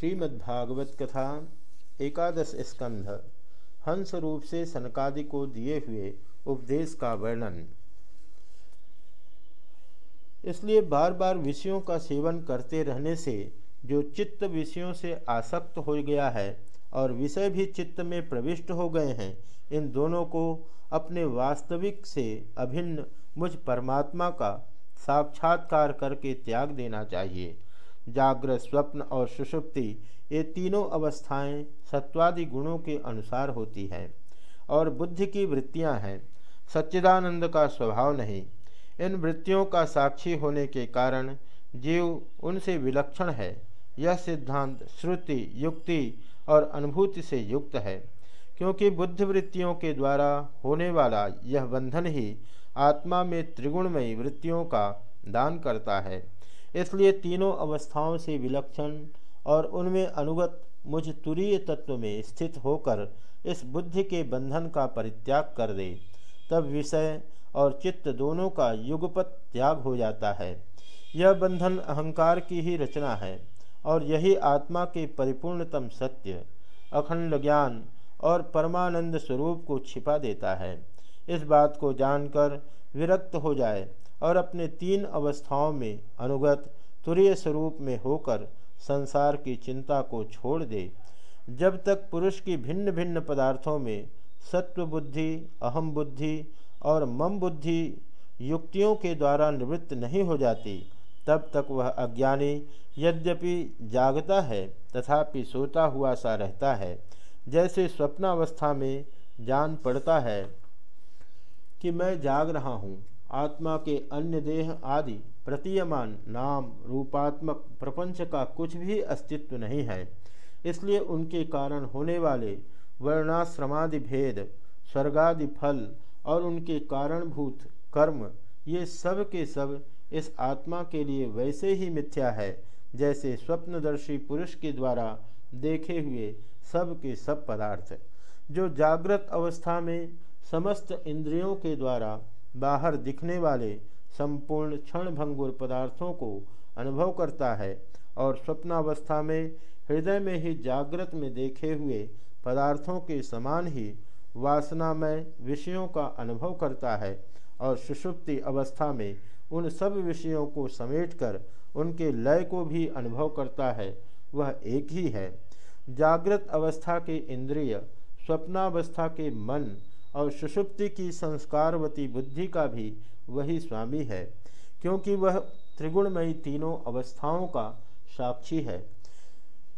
श्रीमद्भागवत कथा एकादश स्कंध हंस रूप से सनकादि को दिए हुए उपदेश का वर्णन। इसलिए बार बार विषयों का सेवन करते रहने से, जो चित्त विषयों से आसक्त हो गया है और विषय भी चित्त में प्रविष्ट हो गए हैं, इन दोनों को अपने वास्तविक से अभिन्न मुझ परमात्मा का साक्षात्कार करके त्याग देना चाहिए। जागृत स्वप्न और सुषुप्ति, ये तीनों अवस्थाएँ सत्वादि गुणों के अनुसार होती हैं और बुद्धि की वृत्तियाँ हैं। सच्चिदानंद का स्वभाव नहीं। इन वृत्तियों का साक्षी होने के कारण जीव उनसे विलक्षण है। यह सिद्धांत श्रुति, युक्ति और अनुभूति से युक्त है, क्योंकि बुद्धि वृत्तियों के द्वारा होने वाला यह बंधन ही आत्मा में त्रिगुणमयी वृत्तियों का दान करता है। इसलिए तीनों अवस्थाओं से विलक्षण और उनमें अनुगत मुझ तुरीय तत्व में स्थित होकर इस बुद्धि के बंधन का परित्याग कर दे। तब विषय और चित्त दोनों का युगपत त्याग हो जाता है। यह बंधन अहंकार की ही रचना है और यही आत्मा के परिपूर्णतम सत्य, अखंड ज्ञान और परमानंद स्वरूप को छिपा देता है। इस बात को जानकर विरक्त हो जाए और अपने तीन अवस्थाओं में अनुगत तुरीय स्वरूप में होकर संसार की चिंता को छोड़ दे। जब तक पुरुष की भिन्न भिन्न पदार्थों में सत्व बुद्धि अहम बुद्धि और मम बुद्धि युक्तियों के द्वारा निवृत्त नहीं हो जाती, तब तक वह अज्ञानी यद्यपि जागता है तथापि सोता हुआ सा रहता है, जैसे स्वप्नावस्था में जान पड़ता है कि मैं जाग रहा हूँ। आत्मा के अन्य देह आदि प्रतीयमान नाम रूपात्मक प्रपंच का कुछ भी अस्तित्व नहीं है। इसलिए उनके कारण होने वाले वर्णाश्रमादि भेद, स्वर्गादि फल और उनके कारणभूत कर्म, ये सब के सब इस आत्मा के लिए वैसे ही मिथ्या है, जैसे स्वप्नदर्शी पुरुष के द्वारा देखे हुए सब के सब पदार्थ। जो जागृत अवस्था में समस्त इंद्रियों के द्वारा बाहर दिखने वाले संपूर्ण क्षण भंगुर पदार्थों को अनुभव करता है और स्वप्नावस्था में, हृदय में ही जागृत में देखे हुए पदार्थों के समान ही वासनामय विषयों का अनुभव करता है और सुषुप्ति अवस्था में उन सब विषयों को समेटकर उनके लय को भी अनुभव करता है, वह एक ही है। जागृत अवस्था के इंद्रिय, स्वप्नावस्था के मन और सुषुप्ति की संस्कारवती बुद्धि का भी वही स्वामी है, क्योंकि वह त्रिगुणमयी तीनों अवस्थाओं का साक्षी है।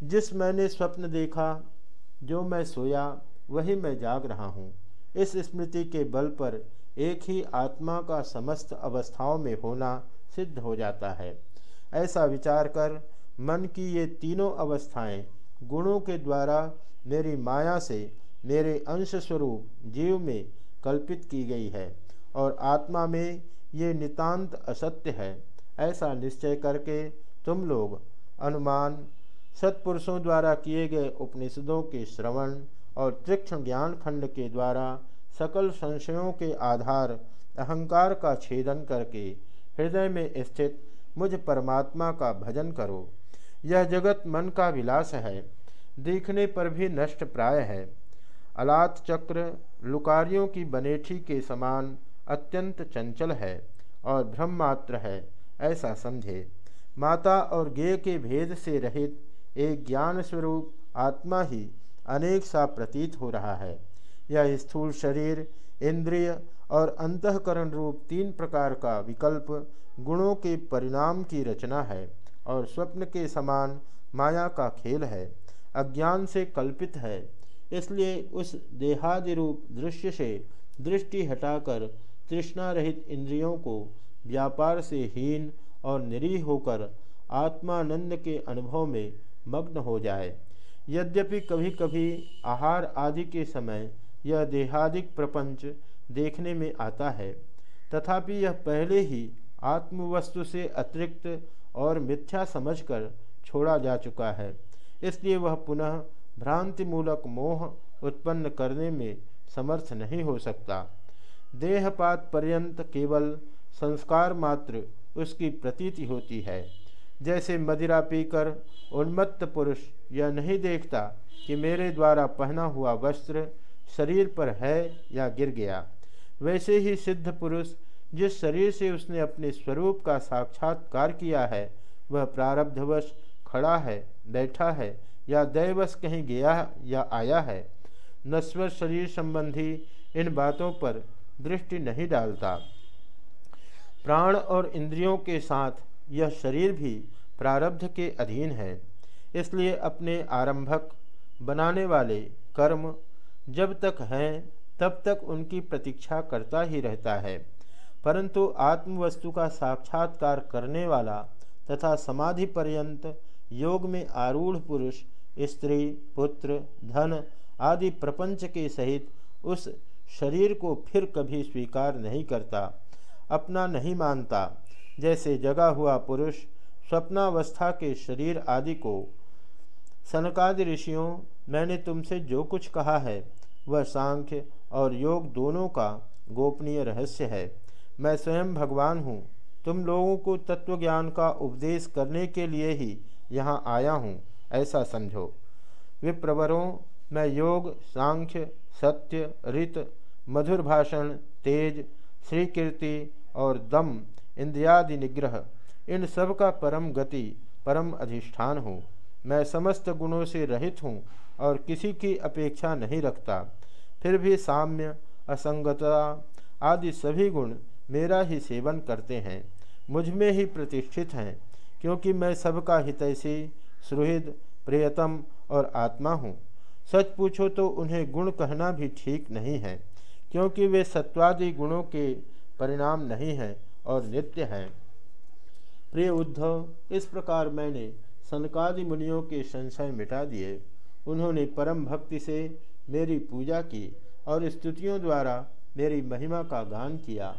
जिस मैंने स्वप्न देखा, जो मैं सोया, वही मैं जाग रहा हूँ। इस स्मृति के बल पर एक ही आत्मा का समस्त अवस्थाओं में होना सिद्ध हो जाता है। ऐसा विचार कर मन की ये तीनों अवस्थाएँ गुणों के द्वारा मेरी माया से मेरे अंश स्वरूप जीव में कल्पित की गई है और आत्मा में ये नितांत असत्य है। ऐसा निश्चय करके तुम लोग अनुमान सत्पुरुषों द्वारा किए गए उपनिषदों के श्रवण और तीक्ष्ण ज्ञान खंड के द्वारा सकल संशयों के आधार अहंकार का छेदन करके हृदय में स्थित मुझ परमात्मा का भजन करो। यह जगत मन का विलास है, देखने पर भी नष्ट प्राय है। अलात चक्र लुकारियों की बनेठी के समान अत्यंत चंचल है और भ्रम मात्र है, ऐसा समझे। माता और गे के भेद से रहित एक ज्ञान स्वरूप आत्मा ही अनेक सा प्रतीत हो रहा है। यह स्थूल शरीर, इंद्रिय और अंतकरण रूप तीन प्रकार का विकल्प गुणों के परिणाम की रचना है और स्वप्न के समान माया का खेल है, अज्ञान से कल्पित है। इसलिए उस देहादि रूप दृश्य से दृष्टि हटाकर तृष्णा रहित इंद्रियों को व्यापार से हीन और निरीह होकर आत्मानंद के अनुभव में मग्न हो जाए। यद्यपि कभी कभी आहार आदि के समय यह देहादिक प्रपंच देखने में आता है, तथापि यह पहले ही आत्मवस्तु से अतिरिक्त और मिथ्या समझकर छोड़ा जा चुका है, इसलिए वह पुनः भ्रांति मूलक मोह उत्पन्न करने में समर्थ नहीं हो सकता। देहपात पर्यंत केवल संस्कार मात्र उसकी प्रतीति होती है। जैसे मदिरा पीकर उन्मत्त पुरुष यह नहीं देखता कि मेरे द्वारा पहना हुआ वस्त्र शरीर पर है या गिर गया। वैसे ही सिद्ध पुरुष जिस शरीर से उसने अपने स्वरूप का साक्षात्कार किया है, वह प्रारब्धवश खड़ा है, बैठा है या दैवश कहीं गया या आया है, नश्वर शरीर संबंधी इन बातों पर दृष्टि नहीं डालता। प्राण और इंद्रियों के साथ यह शरीर भी प्रारब्ध के अधीन है, इसलिए अपने आरंभक बनाने वाले कर्म जब तक हैं, तब तक उनकी प्रतीक्षा करता ही रहता है। परंतु आत्मवस्तु का साक्षात्कार करने वाला तथा समाधि पर्यंत योग में आरूढ़ पुरुष, स्त्री, पुत्र, धन आदि प्रपंच के सहित उस शरीर को फिर कभी स्वीकार नहीं करता, अपना नहीं मानता। जैसे जगा हुआ पुरुष स्वप्नावस्था के शरीर आदि को, सनकादि ऋषियों, मैंने तुमसे जो कुछ कहा है, वह सांख्य और योग दोनों का गोपनीय रहस्य है। मैं स्वयं भगवान हूँ। तुम लोगों को तत्वज्ञान का उपदेश करने के लिए ही यहाँ आया हूँ, ऐसा समझो। विप्रवरों, मैं योग, सांख्य, सत्य रित मधुर भाषण, तेज श्री कीर्ति और दम, इंद्रियादि निग्रह, इन सब का परम गति, परम अधिष्ठान हूँ। मैं समस्त गुणों से रहित हूँ और किसी की अपेक्षा नहीं रखता। फिर भी साम्य, असंगता आदि सभी गुण मेरा ही सेवन करते हैं, मुझमें ही प्रतिष्ठित हैं। क्योंकि मैं सबका हितैषी, सुहृद, प्रियतम और आत्मा हूँ। सच पूछो तो उन्हें गुण कहना भी ठीक नहीं है, क्योंकि वे सत्वादि गुणों के परिणाम नहीं हैं और नित्य हैं। प्रिय उद्धव, इस प्रकार मैंने सनकादि मुनियों के संशय मिटा दिए। उन्होंने परम भक्ति से मेरी पूजा की और स्तुतियों द्वारा मेरी महिमा का गान किया।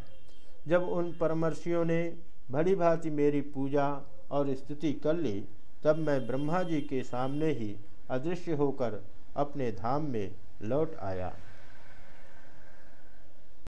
जब उन परमर्षियों ने भली भांति मेरी पूजा और स्थिति कर ली, तब मैं ब्रह्मा जी के सामने ही अदृश्य होकर अपने धाम में लौट आया।